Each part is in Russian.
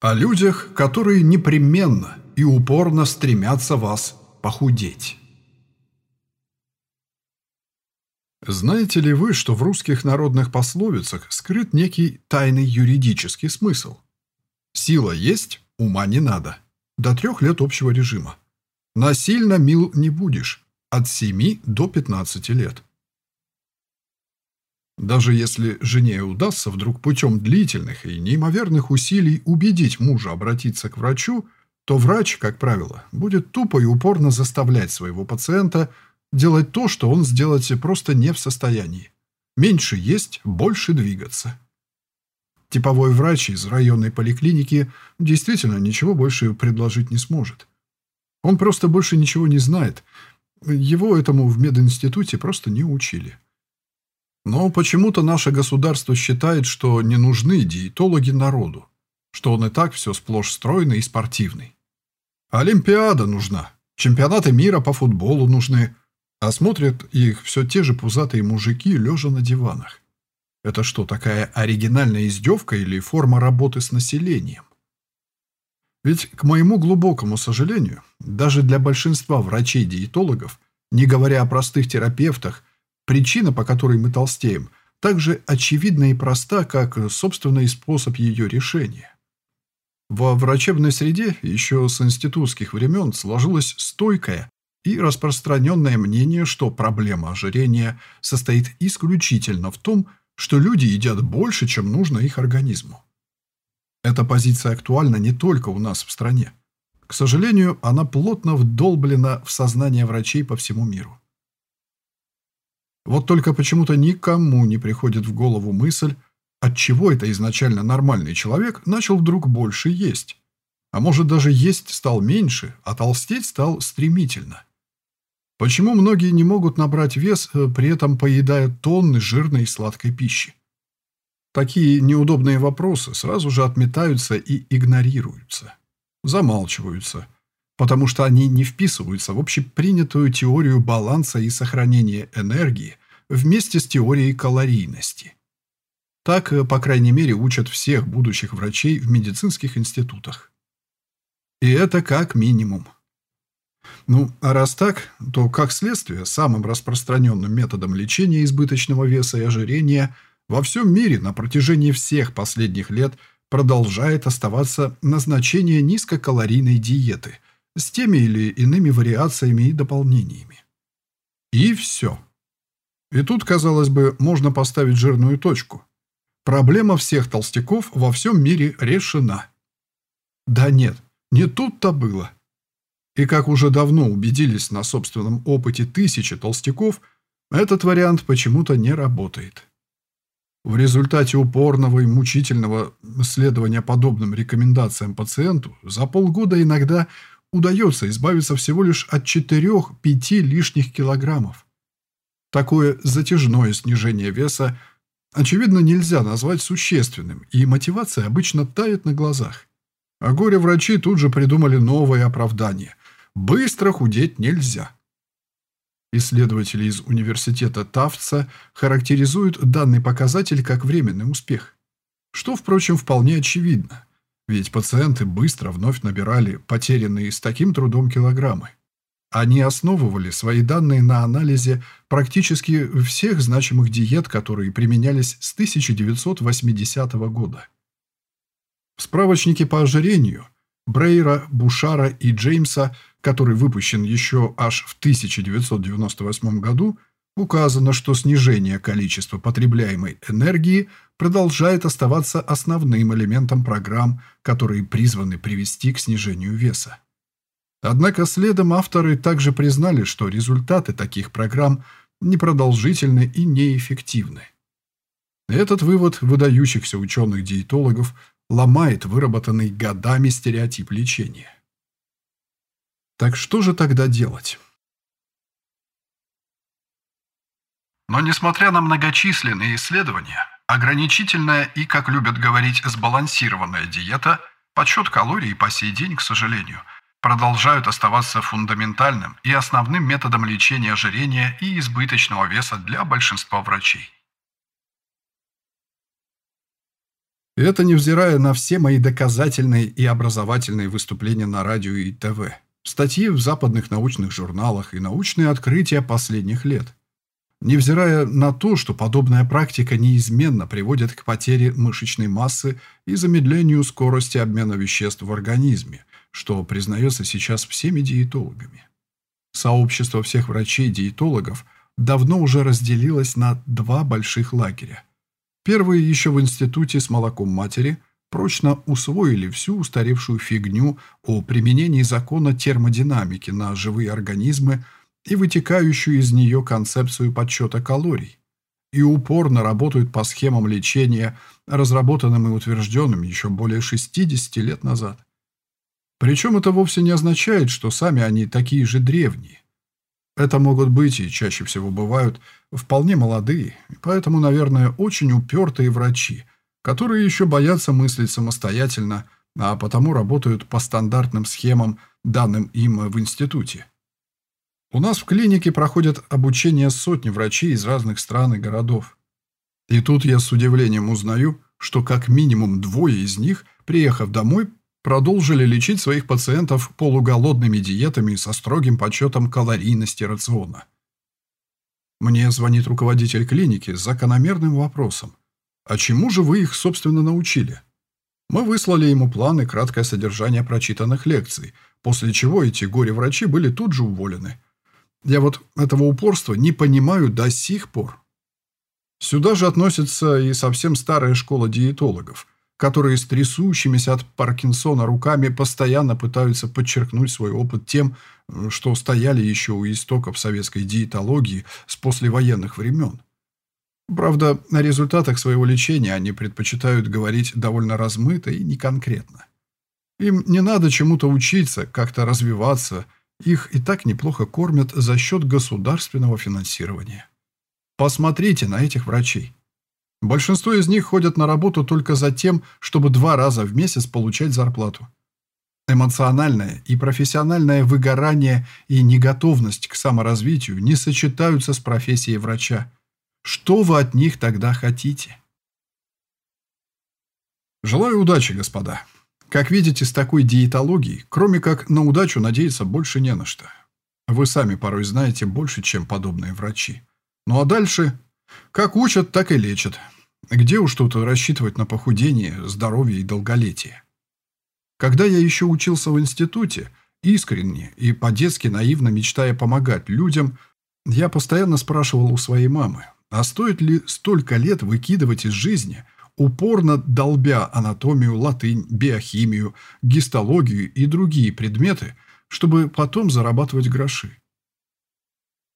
О людях, которые непременно и упорно стремятся вас похудеть. Знаете ли вы, что в русских народных пословицах скрыт некий тайный юридический смысл? Сила есть, ума не надо. До трех лет общего режима. Насильно мил не будешь. От семи до пятнадцати лет. Даже если жене удастся вдруг путем длительных и неимоверных усилий убедить мужа обратиться к врачу, то врач, как правило, будет тупо и упорно заставлять своего пациента делать то, что он сделать просто не в состоянии. Меньше есть, больше двигаться. Типовой врач из районной поликлиники действительно ничего больше предложить не сможет. Он просто больше ничего не знает. Его этому в мединституте просто не учили. Но почему-то наше государство считает, что не нужны диетологи народу, что он и так все сплошь стройный и спортивный. Олимпиада нужна, чемпионаты мира по футболу нужны, а смотрят их все те же пузатые мужики, лежа на диванах. Это что, такая оригинальная издевка или форма работы с населением? Ведь, к моему глубокому сожалению, даже для большинства врачей-диетологов, не говоря о простых терапевтах, Причина, по которой мы толстеем, так же очевидна и проста, как собственный способ ее решения. Во врачебной среде еще с институтских времен сложилось стойкое и распространенное мнение, что проблема ожирения состоит исключительно в том, что люди едят больше, чем нужно их организму. Эта позиция актуальна не только у нас в стране. К сожалению, она плотно вдолблена в сознание врачей по всему миру. Вот только почему-то никому не приходит в голову мысль, отчего это изначально нормальный человек начал вдруг больше есть. А может даже есть стал меньше, а толстеть стал стремительно. Почему многие не могут набрать вес, э, при этом поедая тонны жирной и сладкой пищи? Такие неудобные вопросы сразу же отметаются и игнорируются. Замалчиваются, потому что они не вписываются в общепринятую теорию баланса и сохранения энергии вместе с теорией калорийности. Так, э, по крайней мере, учат всех будущих врачей в медицинских институтах. И это как минимум. Ну, а раз так, то, как следствие, самым распространенным методом лечения избыточного веса и ожирения во всем мире на протяжении всех последних лет продолжает оставаться назначение низкокалорийной диеты с теми или иными вариациями и дополнениями. И все. И тут, казалось бы, можно поставить жирную точку. Проблема всех толстяков во всем мире решена. Да нет, не тут-то было. И как уже давно убедились на собственном опыте тысячи толстяков, этот вариант почему-то не работает. В результате упорного и мучительного следования подобным рекомендациям пациенту за полгода иногда удается избавиться всего лишь от 4-5 лишних килограммов. Такое затяжное снижение веса, очевидно, нельзя назвать существенным, и мотивация обычно тает на глазах. А горе-врачи тут же придумали новое оправдание. Быстро худеть нельзя. Исследователи из университета Тафтса характеризуют данный показатель как временный успех. Что, впрочем, вполне очевидно. Ведь пациенты быстро вновь набирали потерянные с таким трудом килограммы. Они основывали свои данные на анализе практически всех значимых диет, которые применялись с 1980 года. В справочнике по ожирению Брейра, Бушара и Джеймса, который выпущен еще аж в 1998 году, указано, что снижение количества потребляемой энергии продолжает оставаться основным элементом программ, которые призваны привести к снижению веса. Однако следом авторы также признали, что результаты таких программ непродолжительны и неэффективны. Этот вывод выдающихся ученых-диетологов ломает выработанный годами стереотип лечения. Так что же тогда делать? Но несмотря на многочисленные исследования, ограничительная и, как любят говорить, сбалансированная диета, подсчет калорий по сей день, к сожалению – продолжают оставаться фундаментальным и основным методом лечения ожирения и избыточного веса для большинства врачей. Это невзирая на все мои доказательные и образовательные выступления на радио и ТВ, статьи в западных научных журналах и научные открытия последних лет. Невзирая на то, что подобная практика неизменно приводит к потере мышечной массы и замедлению скорости обмена веществ в организме, что признается сейчас всеми диетологами. Сообщество всех врачей-диетологов давно уже разделилось на два больших лагеря. Первые еще в институте с молоком матери прочно усвоили всю устаревшую фигню о применении закона термодинамики на живые организмы и вытекающую из нее концепцию подсчета калорий, и упорно работают по схемам лечения, разработанным и утвержденным еще более 60 лет назад. Причем это вовсе не означает, что сами они такие же древние. Это могут быть, и чаще всего бывают, вполне молодые, поэтому, наверное, очень упертые врачи, которые еще боятся мыслить самостоятельно, а потому работают по стандартным схемам, данным им в институте. У нас в клинике проходят обучение сотни врачей из разных стран и городов. И тут я с удивлением узнаю, что как минимум двое из них, приехав домой, продолжили лечить своих пациентов полуголодными диетами со строгим подсчетом калорийности рациона. Мне звонит руководитель клиники с закономерным вопросом. А чему же вы их, собственно, научили? Мы выслали ему план и краткое содержание прочитанных лекций, после чего эти горе-врачи были тут же уволены. Я вот этого упорства не понимаю до сих пор. Сюда же относится и совсем старая школа диетологов – которые с трясущимися от Паркинсона руками постоянно пытаются подчеркнуть свой опыт тем, что стояли еще у истоков советской диетологии с послевоенных времен. Правда, о результатах своего лечения они предпочитают говорить довольно размыто и неконкретно. Им не надо чему-то учиться, как-то развиваться, их и так неплохо кормят за счет государственного финансирования. Посмотрите на этих врачей. Большинство из них ходят на работу только за тем, чтобы два раза в месяц получать зарплату. Эмоциональное и профессиональное выгорание и неготовность к саморазвитию не сочетаются с профессией врача. Что вы от них тогда хотите? Желаю удачи, господа. Как видите, с такой диетологией, кроме как на удачу, надеяться больше не на что. Вы сами порой знаете больше, чем подобные врачи. Ну а дальше как учат, так и лечат. Где уж тут рассчитывать на похудение, здоровье и долголетие? Когда я еще учился в институте, искренне и по-детски наивно мечтая помогать людям, я постоянно спрашивал у своей мамы, а стоит ли столько лет выкидывать из жизни, упорно долбя анатомию, латынь, биохимию, гистологию и другие предметы, чтобы потом зарабатывать гроши.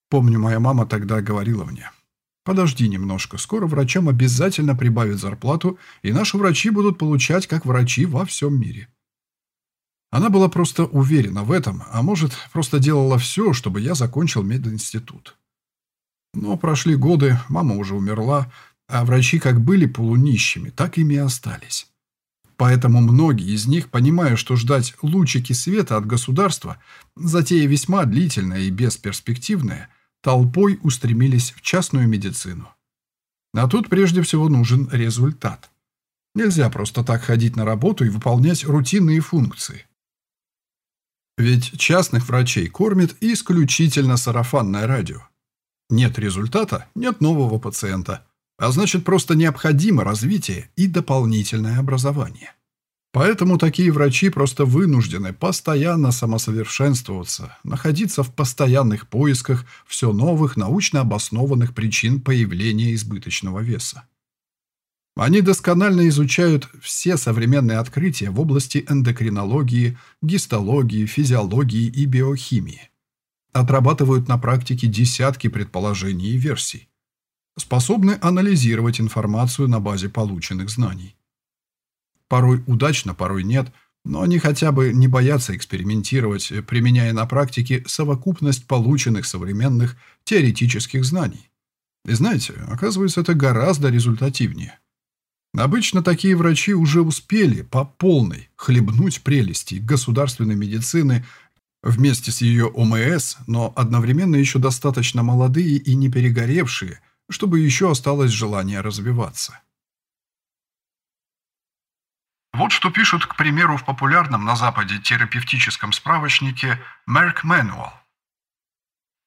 Помню, моя мама тогда говорила мне – Подожди немножко, скоро врачам обязательно прибавят зарплату, и наши врачи будут получать как врачи во всем мире. Она была просто уверена в этом, а может, просто делала все, чтобы я закончил мединститут. Но прошли годы, мама уже умерла, а врачи как были полунищими, так ими и остались. Поэтому многие из них, понимая, что ждать лучики света от государства, затея весьма длительная и бесперспективная – толпой устремились в частную медицину. А тут прежде всего нужен результат. Нельзя просто так ходить на работу и выполнять рутинные функции. Ведь частных врачей кормит исключительно сарафанное радио. Нет результата – нет нового пациента. А значит, просто необходимо развитие и дополнительное образование. Поэтому такие врачи просто вынуждены постоянно самосовершенствоваться, находиться в постоянных поисках все новых научно обоснованных причин появления избыточного веса. Они досконально изучают все современные открытия в области эндокринологии, гистологии, физиологии и биохимии. Отрабатывают на практике десятки предположений и версий. Способны анализировать информацию на базе полученных знаний. Порой удачно, порой нет, но они хотя бы не боятся экспериментировать, применяя на практике совокупность полученных современных теоретических знаний. И знаете, оказывается, это гораздо результативнее. Обычно такие врачи уже успели по полной хлебнуть прелести государственной медицины вместе с ее ОМС, но одновременно еще достаточно молодые и не перегоревшие, чтобы еще осталось желание развиваться. Вот что пишут, к примеру, в популярном на Западе терапевтическом справочнике Merck Manual.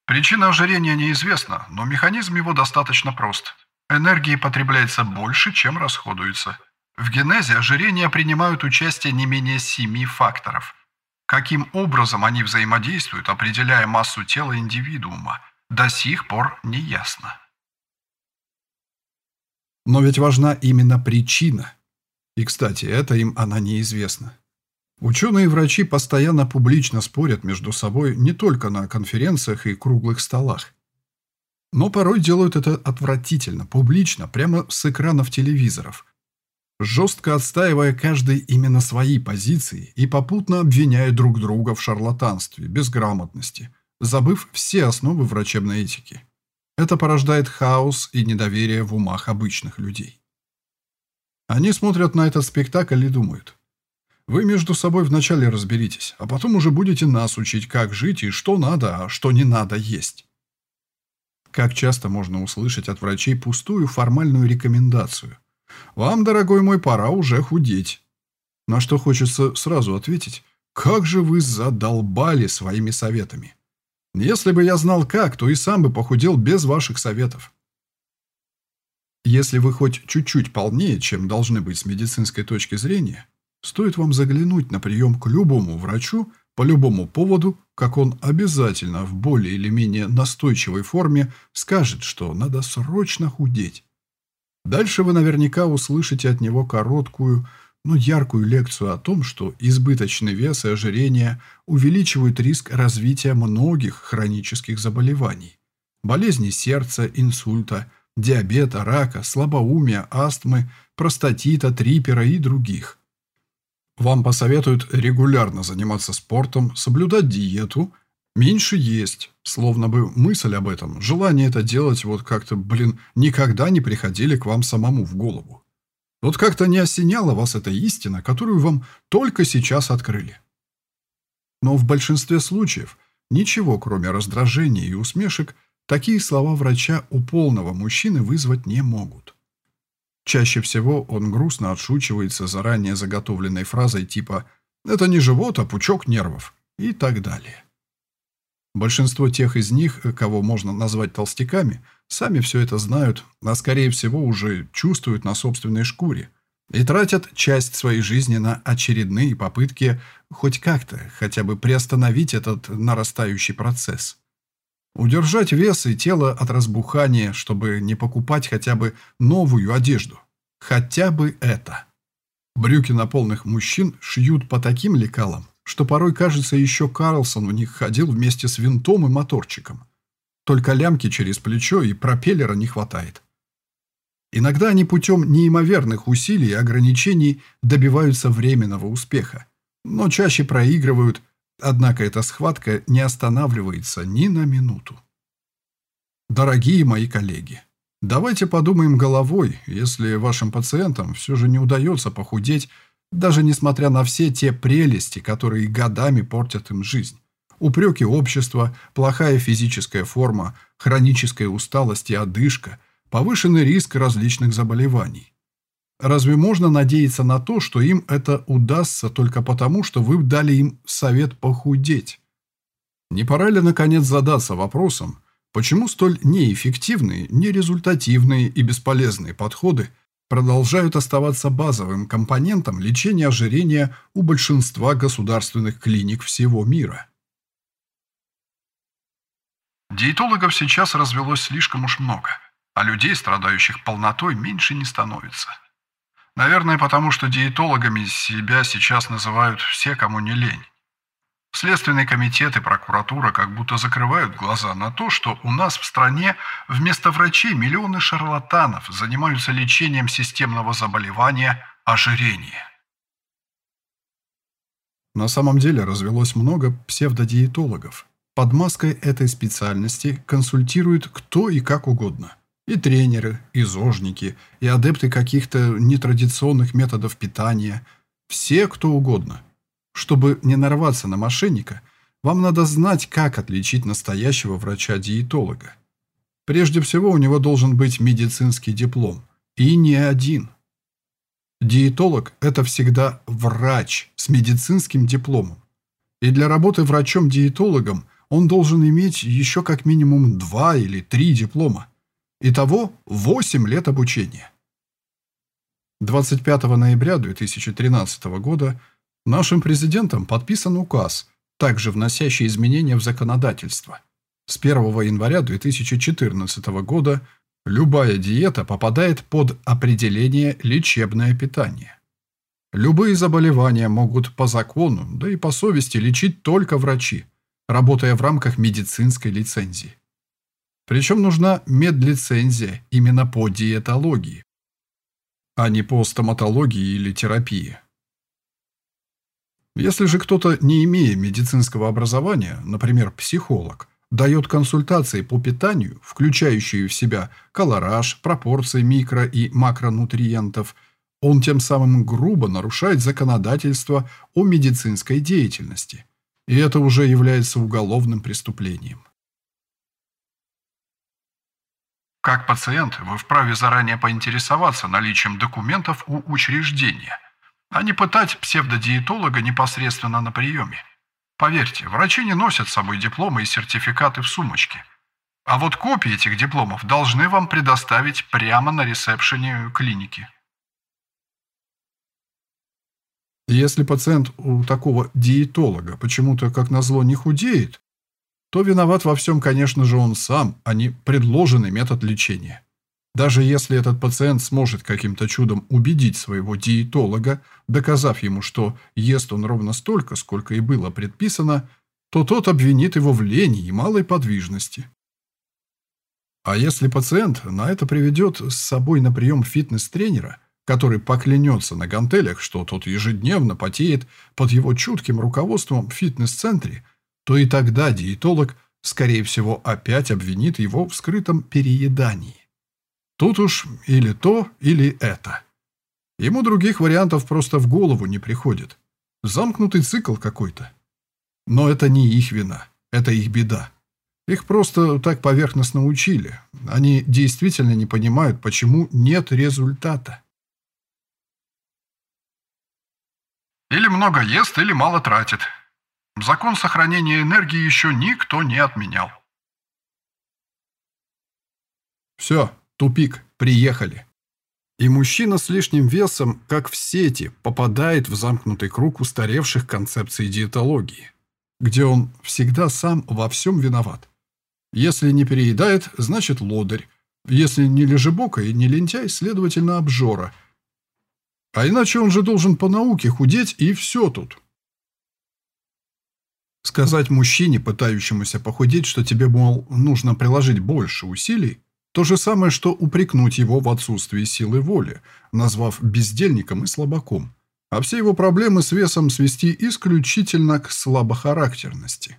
Причина ожирения неизвестна, но механизм его достаточно прост. Энергии потребляется больше, чем расходуется. В генезе ожирения принимают участие не менее семи факторов. Каким образом они взаимодействуют, определяя массу тела индивидуума, до сих пор не ясно. Но ведь важна именно причина. И, кстати, это им она неизвестна. Ученые и врачи постоянно публично спорят между собой не только на конференциях и круглых столах. Но порой делают это отвратительно, публично, прямо с экранов телевизоров. Жестко отстаивая каждый именно свои позиции и попутно обвиняя друг друга в шарлатанстве, безграмотности, забыв все основы врачебной этики. Это порождает хаос и недоверие в умах обычных людей. Они смотрят на этот спектакль и думают, вы между собой вначале разберитесь, а потом уже будете нас учить, как жить и что надо, а что не надо есть. Как часто можно услышать от врачей пустую формальную рекомендацию. «Вам, дорогой мой, пора уже худеть». На что хочется сразу ответить, «Как же вы задолбали своими советами!» Если бы я знал как, то и сам бы похудел без ваших советов. Если вы хоть чуть-чуть полнее, чем должны быть с медицинской точки зрения, Стоит вам заглянуть на прием к любому врачу по любому поводу, как он обязательно в более или менее настойчивой форме скажет, что надо срочно худеть. Дальше вы наверняка услышите от него короткую, но яркую лекцию о том, что избыточный вес и ожирение увеличивают риск развития многих хронических заболеваний. Болезней сердца, инсульта, диабета, рака, слабоумия, астмы, простатита, трипера и других. Вам посоветуют регулярно заниматься спортом, соблюдать диету, меньше есть. Словно бы мысль об этом, желание это делать вот как-то, блин, никогда не приходили к вам самому в голову. Вот как-то не осеняла вас эта истина, которую вам только сейчас открыли. Но в большинстве случаев ничего, кроме раздражения и усмешек, такие слова врача у полного мужчины вызвать не могут. Чаще всего он грустно отшучивается заранее заготовленной фразой типа «это не живот, а пучок нервов» и так далее. Большинство тех из них, кого можно назвать толстяками, сами все это знают, а скорее всего уже чувствуют на собственной шкуре и тратят часть своей жизни на очередные попытки хоть как-то, хотя бы приостановить этот нарастающий процесс. Удержать вес и тело от разбухания, чтобы не покупать хотя бы новую одежду. Хотя бы это. Брюки на полных мужчин шьют по таким лекалам, что порой кажется, еще Карлсон в них ходил вместе с винтом и моторчиком. Только лямки через плечо и пропеллера не хватает. Иногда они путем неимоверных усилий и ограничений добиваются временного успеха, но чаще проигрывают Однако эта схватка не останавливается ни на минуту. Дорогие мои коллеги, давайте подумаем головой, если вашим пациентам все же не удается похудеть, даже несмотря на все те прелести, которые годами портят им жизнь. Упреки общества, плохая физическая форма, хроническая усталость и одышка, повышенный риск различных заболеваний. Разве можно надеяться на то, что им это удастся только потому, что вы дали им совет похудеть? Не пора ли, наконец, задаться вопросом, почему столь неэффективные, нерезультативные и бесполезные подходы продолжают оставаться базовым компонентом лечения ожирения у большинства государственных клиник всего мира? Диетологов сейчас развелось слишком уж много, а людей, страдающих полнотой, меньше не становится. Наверное, потому что диетологами себя сейчас называют все, кому не лень. Следственный комитет и прокуратура как будто закрывают глаза на то, что у нас в стране вместо врачей миллионы шарлатанов занимаются лечением системного заболевания ожирения. На самом деле развелось много псевдодиетологов. Под маской этой специальности консультируют кто и как угодно – и тренеры, и зожники, и адепты каких-то нетрадиционных методов питания. Все, кто угодно. Чтобы не нарваться на мошенника, вам надо знать, как отличить настоящего врача-диетолога. Прежде всего, у него должен быть медицинский диплом. И не один. Диетолог – это всегда врач с медицинским дипломом. И для работы врачом-диетологом он должен иметь еще как минимум два или три диплома. Итого 8 лет обучения. 25 ноября 2013 года нашим президентом подписан указ, также вносящий изменения в законодательство. С 1 января 2014 года любая диета попадает под определение «лечебное питание». Любые заболевания могут по закону, да и по совести лечить только врачи, работая в рамках медицинской лицензии. Причем нужна медлицензия именно по диетологии, а не по стоматологии или терапии. Если же кто-то, не имея медицинского образования, например, психолог, дает консультации по питанию, включающие в себя колораж, пропорции микро- и макронутриентов, он тем самым грубо нарушает законодательство о медицинской деятельности. И это уже является уголовным преступлением. Как пациент, вы вправе заранее поинтересоваться наличием документов у учреждения, а не пытать псевдодиетолога непосредственно на приеме. Поверьте, врачи не носят с собой дипломы и сертификаты в сумочке. А вот копии этих дипломов должны вам предоставить прямо на ресепшене клиники. Если пациент у такого диетолога почему-то, как назло, не худеет, то виноват во всем, конечно же, он сам, а не предложенный метод лечения. Даже если этот пациент сможет каким-то чудом убедить своего диетолога, доказав ему, что ест он ровно столько, сколько и было предписано, то тот обвинит его в лени и малой подвижности. А если пациент на это приведет с собой на прием фитнес-тренера, который поклянется на гантелях, что тот ежедневно потеет под его чутким руководством в фитнес-центре, то и тогда диетолог, скорее всего, опять обвинит его в скрытом переедании. Тут уж или то, или это. Ему других вариантов просто в голову не приходит. Замкнутый цикл какой-то. Но это не их вина, это их беда. Их просто так поверхностно учили. Они действительно не понимают, почему нет результата. Или много ест, или мало тратит. Закон сохранения энергии еще никто не отменял. Все, Тупик. Приехали. И мужчина с лишним весом, как в сети, попадает в замкнутый круг устаревших концепций диетологии, где он всегда сам во всем виноват. Если не переедает, значит лодырь. Если не лежебока и не лентяй, следовательно, обжора. А иначе он же должен по науке худеть, и все тут. Сказать мужчине, пытающемуся похудеть, что тебе, мол, нужно приложить больше усилий, то же самое, что упрекнуть его в отсутствии силы воли, назвав бездельником и слабаком, а все его проблемы с весом свести исключительно к слабохарактерности.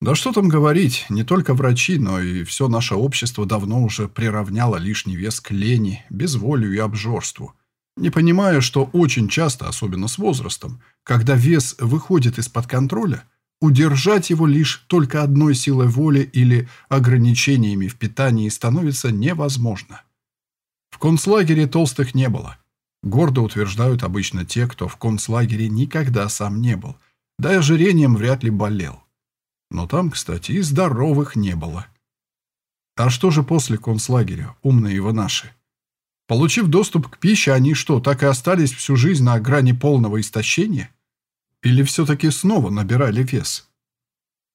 Да что там говорить, не только врачи, но и все наше общество давно уже приравняло лишний вес к лени, безволию и обжорству, не понимая, что очень часто, особенно с возрастом, когда вес выходит из-под контроля – Удержать его лишь только одной силой воли или ограничениями в питании становится невозможно. В концлагере толстых не было. Гордо утверждают обычно те, кто в концлагере никогда сам не был, да и ожирением вряд ли болел. Но там, кстати, и здоровых не было. А что же после концлагеря, умные его наши? Получив доступ к пище, они что, так и остались всю жизнь на грани полного истощения? Или все-таки снова набирали вес?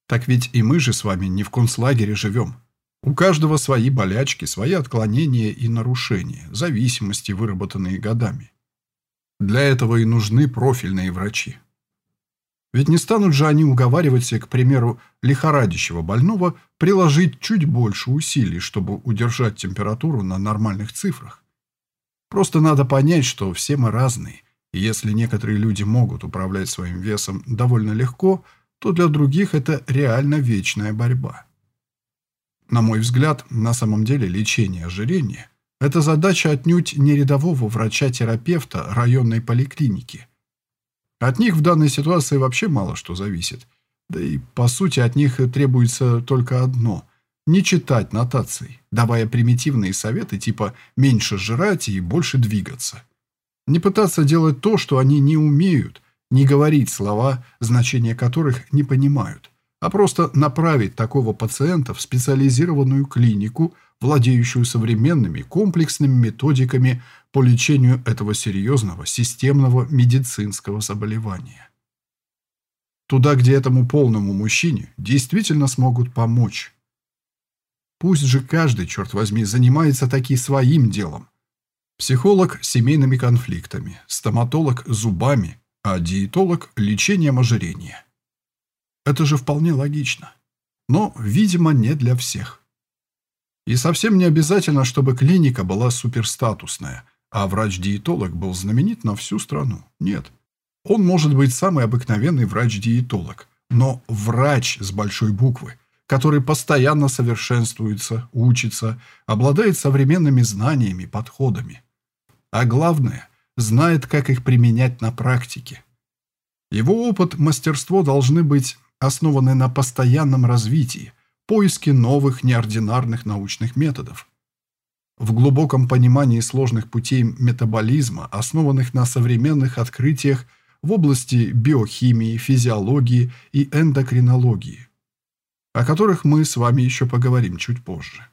Так ведь и мы же с вами не в концлагере живем. У каждого свои болячки, свои отклонения и нарушения, зависимости, выработанные годами. Для этого и нужны профильные врачи. Ведь не станут же они уговаривать, к примеру, лихорадящего больного приложить чуть больше усилий, чтобы удержать температуру на нормальных цифрах. Просто надо понять, что все мы разные – если некоторые люди могут управлять своим весом довольно легко, то для других это реально вечная борьба. На мой взгляд, на самом деле лечение ожирения – это задача отнюдь не рядового врача-терапевта районной поликлиники. От них в данной ситуации вообще мало что зависит. Да и, по сути, от них требуется только одно – не читать нотаций, давая примитивные советы типа «меньше жрать и больше двигаться». Не пытаться делать то, что они не умеют, не говорить слова, значения которых не понимают, а просто направить такого пациента в специализированную клинику, владеющую современными комплексными методиками по лечению этого серьезного системного медицинского заболевания. Туда, где этому полному мужчине действительно смогут помочь. Пусть же каждый, черт возьми, занимается таки своим делом. Психолог – семейными конфликтами, стоматолог – зубами, а диетолог – лечением ожирения. Это же вполне логично. Но, видимо, не для всех. И совсем не обязательно, чтобы клиника была суперстатусная, а врач-диетолог был знаменит на всю страну. Нет. Он может быть самый обыкновенный врач-диетолог, но врач с большой буквы, который постоянно совершенствуется, учится, обладает современными знаниями, подходами. А главное, знает, как их применять на практике. Его опыт, мастерство должны быть основаны на постоянном развитии, поиске новых неординарных научных методов. В глубоком понимании сложных путей метаболизма, основанных на современных открытиях в области биохимии, физиологии и эндокринологии, о которых мы с вами еще поговорим чуть позже.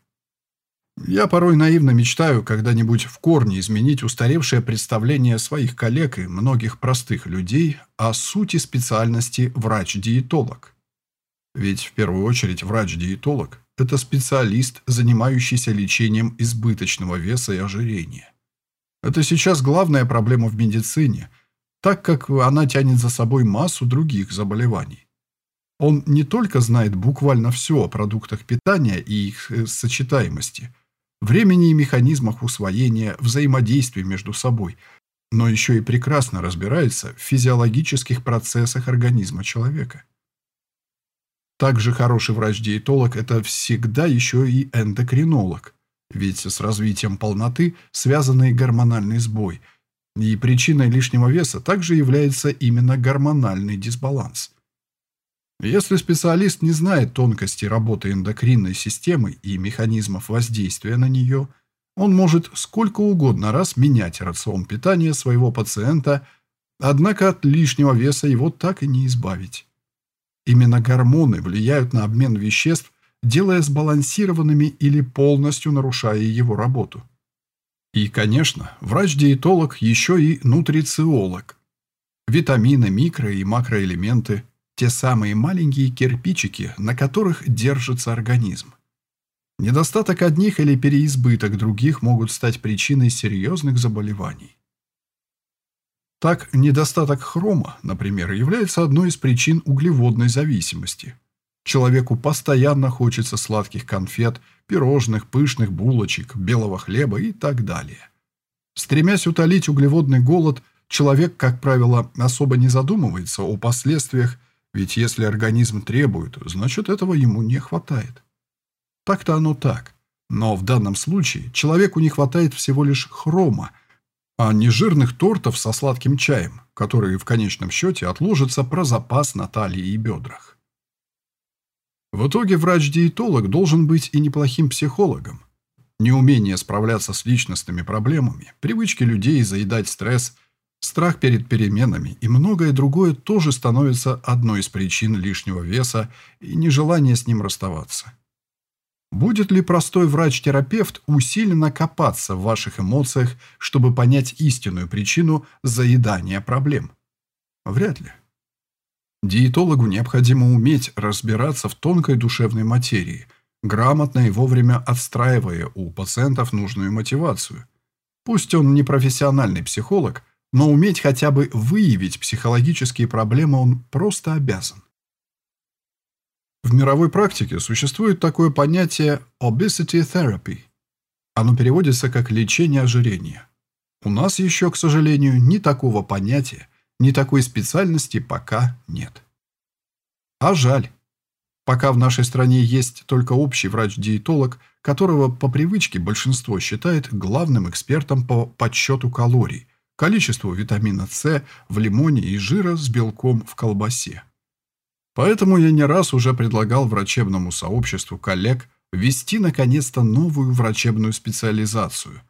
Я порой наивно мечтаю когда-нибудь в корне изменить устаревшее представление своих коллег и многих простых людей о сути специальности врач-диетолог. Ведь в первую очередь врач-диетолог – это специалист, занимающийся лечением избыточного веса и ожирения. Это сейчас главная проблема в медицине, так как она тянет за собой массу других заболеваний. Он не только знает буквально все о продуктах питания и их э, сочетаемости, времени и механизмах усвоения, взаимодействия между собой, но еще и прекрасно разбирается в физиологических процессах организма человека. Также хороший врач-диетолог – это всегда еще и эндокринолог, ведь с развитием полноты связанный гормональный сбой, и причиной лишнего веса также является именно гормональный дисбаланс – если специалист не знает тонкости работы эндокринной системы и механизмов воздействия на нее, он может сколько угодно раз менять рацион питания своего пациента, однако от лишнего веса его так и не избавить. Именно гормоны влияют на обмен веществ, делая сбалансированными или полностью нарушая его работу. И, конечно, врач-диетолог еще и нутрициолог. Витамины, микро- и макроэлементы – те самые маленькие кирпичики, на которых держится организм. Недостаток одних или переизбыток других могут стать причиной серьезных заболеваний. Так, недостаток хрома, например, является одной из причин углеводной зависимости. Человеку постоянно хочется сладких конфет, пирожных, пышных булочек, белого хлеба и так далее. Стремясь утолить углеводный голод, человек, как правило, особо не задумывается о последствиях ведь если организм требует, значит этого ему не хватает. Так-то оно так. Но в данном случае человеку не хватает всего лишь хрома, а не жирных тортов со сладким чаем, которые в конечном счете отложатся про запас на талии и бедрах. В итоге врач-диетолог должен быть и неплохим психологом. Неумение справляться с личностными проблемами, привычки людей заедать стресс – Страх перед переменами и многое другое тоже становится одной из причин лишнего веса и нежелания с ним расставаться. Будет ли простой врач-терапевт усиленно копаться в ваших эмоциях, чтобы понять истинную причину заедания проблем? Вряд ли. Диетологу необходимо уметь разбираться в тонкой душевной материи, грамотно и вовремя отстраивая у пациентов нужную мотивацию. Пусть он не профессиональный психолог, но уметь хотя бы выявить психологические проблемы он просто обязан. В мировой практике существует такое понятие obesity therapy. Оно переводится как лечение ожирения. У нас еще, к сожалению, ни такого понятия, ни такой специальности пока нет. А жаль. Пока в нашей стране есть только общий врач-диетолог, которого по привычке большинство считает главным экспертом по подсчету калорий, количеству витамина С в лимоне и жира с белком в колбасе. Поэтому я не раз уже предлагал врачебному сообществу коллег ввести наконец-то новую врачебную специализацию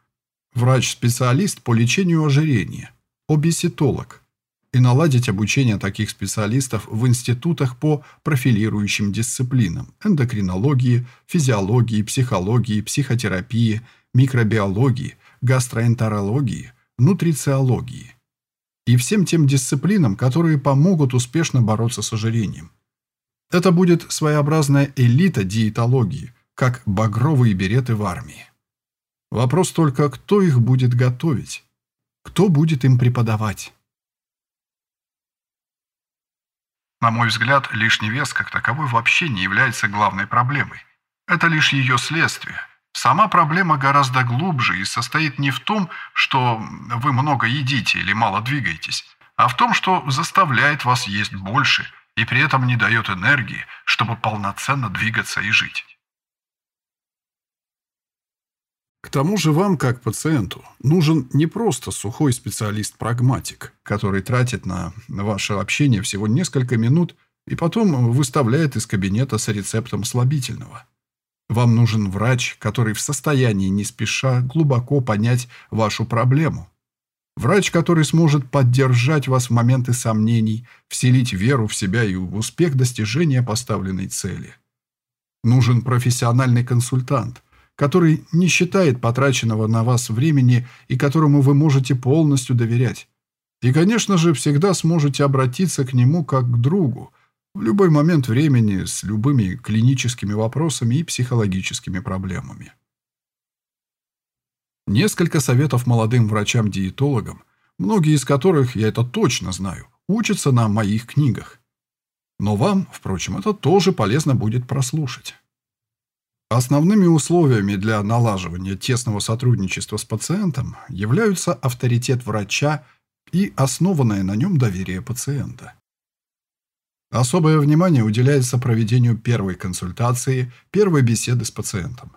врач-специалист по лечению ожирения, обеситолог, и наладить обучение таких специалистов в институтах по профилирующим дисциплинам – эндокринологии, физиологии, психологии, психотерапии, микробиологии, гастроэнтерологии, нутрициологии и всем тем дисциплинам, которые помогут успешно бороться с ожирением. Это будет своеобразная элита диетологии, как багровые береты в армии. Вопрос только, кто их будет готовить, кто будет им преподавать. На мой взгляд, лишний вес как таковой вообще не является главной проблемой. Это лишь ее следствие. Сама проблема гораздо глубже и состоит не в том, что вы много едите или мало двигаетесь, а в том, что заставляет вас есть больше и при этом не дает энергии, чтобы полноценно двигаться и жить. К тому же вам, как пациенту, нужен не просто сухой специалист-прагматик, который тратит на ваше общение всего несколько минут и потом выставляет из кабинета с рецептом слабительного. Вам нужен врач, который в состоянии не спеша глубоко понять вашу проблему. Врач, который сможет поддержать вас в моменты сомнений, вселить веру в себя и в успех достижения поставленной цели. Нужен профессиональный консультант – который не считает потраченного на вас времени и которому вы можете полностью доверять. И, конечно же, всегда сможете обратиться к нему как к другу в любой момент времени с любыми клиническими вопросами и психологическими проблемами. Несколько советов молодым врачам-диетологам, многие из которых, я это точно знаю, учатся на моих книгах. Но вам, впрочем, это тоже полезно будет прослушать. Основными условиями для налаживания тесного сотрудничества с пациентом являются авторитет врача и основанное на нем доверие пациента. Особое внимание уделяется проведению первой консультации, первой беседы с пациентом.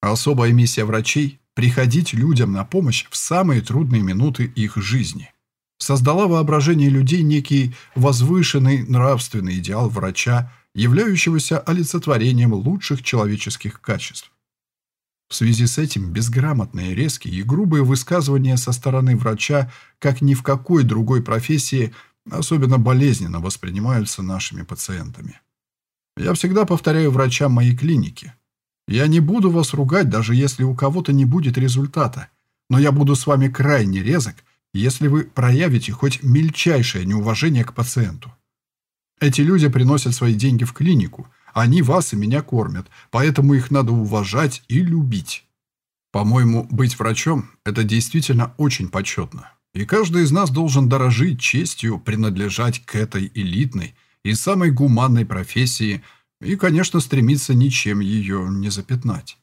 Особая миссия врачей – приходить людям на помощь в самые трудные минуты их жизни. Создала воображение людей некий возвышенный нравственный идеал врача – являющегося олицетворением лучших человеческих качеств. В связи с этим безграмотные, резкие и грубые высказывания со стороны врача, как ни в какой другой профессии, особенно болезненно воспринимаются нашими пациентами. Я всегда повторяю врачам моей клиники. Я не буду вас ругать, даже если у кого-то не будет результата, но я буду с вами крайне резок, если вы проявите хоть мельчайшее неуважение к пациенту. Эти люди приносят свои деньги в клинику. Они вас и меня кормят, поэтому их надо уважать и любить. По-моему, быть врачом – это действительно очень почетно. И каждый из нас должен дорожить честью принадлежать к этой элитной и самой гуманной профессии и, конечно, стремиться ничем ее не запятнать.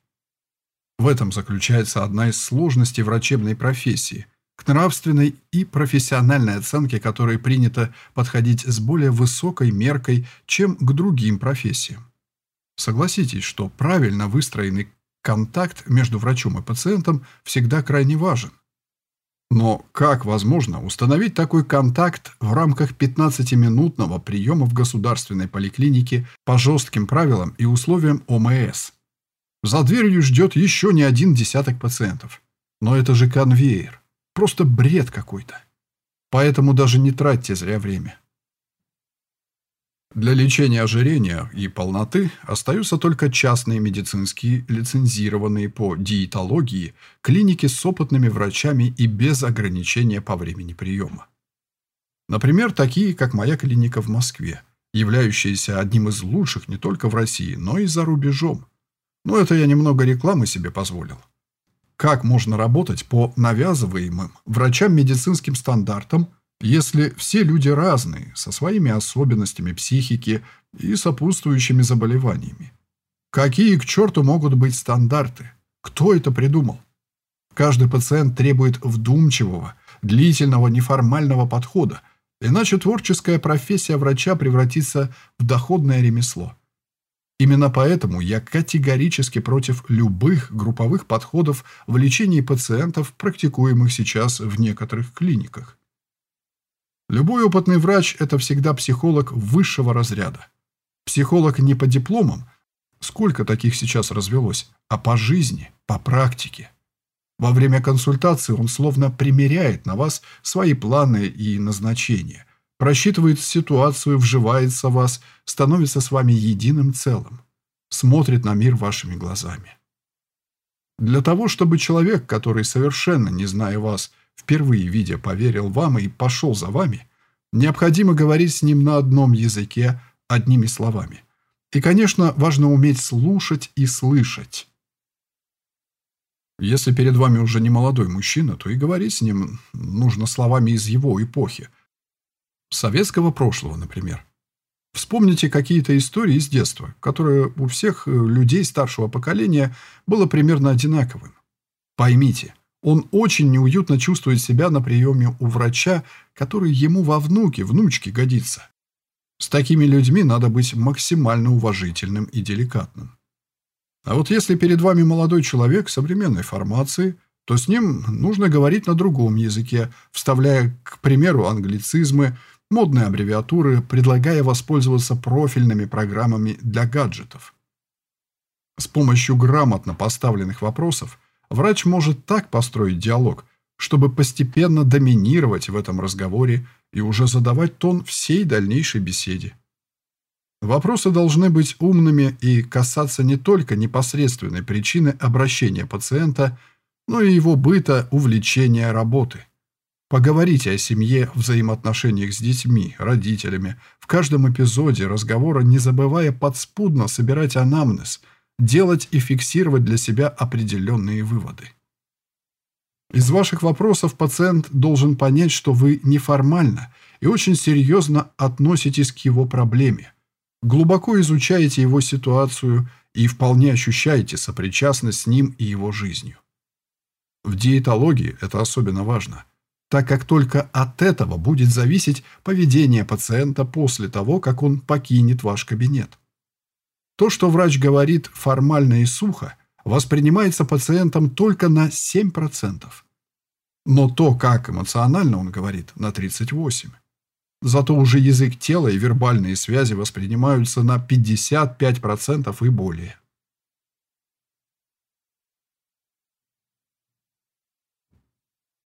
В этом заключается одна из сложностей врачебной профессии – к нравственной и профессиональной оценке которой принято подходить с более высокой меркой, чем к другим профессиям. Согласитесь, что правильно выстроенный контакт между врачом и пациентом всегда крайне важен. Но как возможно установить такой контакт в рамках 15-минутного приема в государственной поликлинике по жестким правилам и условиям ОМС? За дверью ждет еще не один десяток пациентов. Но это же конвейер. Просто бред какой-то. Поэтому даже не тратьте зря время. Для лечения ожирения и полноты остаются только частные медицинские, лицензированные по диетологии, клиники с опытными врачами и без ограничения по времени приема. Например, такие, как моя клиника в Москве, являющаяся одним из лучших не только в России, но и за рубежом. Но это я немного рекламы себе позволил. Как можно работать по навязываемым врачам медицинским стандартам, если все люди разные, со своими особенностями психики и сопутствующими заболеваниями? Какие к черту могут быть стандарты? Кто это придумал? Каждый пациент требует вдумчивого, длительного, неформального подхода, иначе творческая профессия врача превратится в доходное ремесло. Именно поэтому я категорически против любых групповых подходов в лечении пациентов, практикуемых сейчас в некоторых клиниках. Любой опытный врач – это всегда психолог высшего разряда. Психолог не по дипломам, сколько таких сейчас развелось, а по жизни, по практике. Во время консультации он словно примеряет на вас свои планы и назначения, просчитывает ситуацию, вживается в вас, становится с вами единым целым, смотрит на мир вашими глазами. Для того, чтобы человек, который, совершенно не зная вас, впервые видя, поверил вам и пошел за вами, необходимо говорить с ним на одном языке, одними словами. И, конечно, важно уметь слушать и слышать. Если перед вами уже не молодой мужчина, то и говорить с ним нужно словами из его эпохи. Советского прошлого, например. Вспомните какие-то истории из детства, которые у всех э, людей старшего поколения было примерно одинаковым. Поймите, он очень неуютно чувствует себя на приеме у врача, который ему во внуки, внучки годится. С такими людьми надо быть максимально уважительным и деликатным. А вот если перед вами молодой человек современной формации, то с ним нужно говорить на другом языке, вставляя, к примеру, англицизмы – модные аббревиатуры, предлагая воспользоваться профильными программами для гаджетов. С помощью грамотно поставленных вопросов врач может так построить диалог, чтобы постепенно доминировать в этом разговоре и уже задавать тон всей дальнейшей беседе. Вопросы должны быть умными и касаться не только непосредственной причины обращения пациента, но и его быта, увлечения, работы – Поговорите о семье, взаимоотношениях с детьми, родителями. В каждом эпизоде разговора не забывая подспудно собирать анамнез, делать и фиксировать для себя определенные выводы. Из ваших вопросов пациент должен понять, что вы неформально и очень серьезно относитесь к его проблеме, глубоко изучаете его ситуацию и вполне ощущаете сопричастность с ним и его жизнью. В диетологии это особенно важно – так как только от этого будет зависеть поведение пациента после того, как он покинет ваш кабинет. То, что врач говорит формально и сухо, воспринимается пациентом только на 7%. Но то, как эмоционально он говорит, на 38%. Зато уже язык тела и вербальные связи воспринимаются на 55% и более.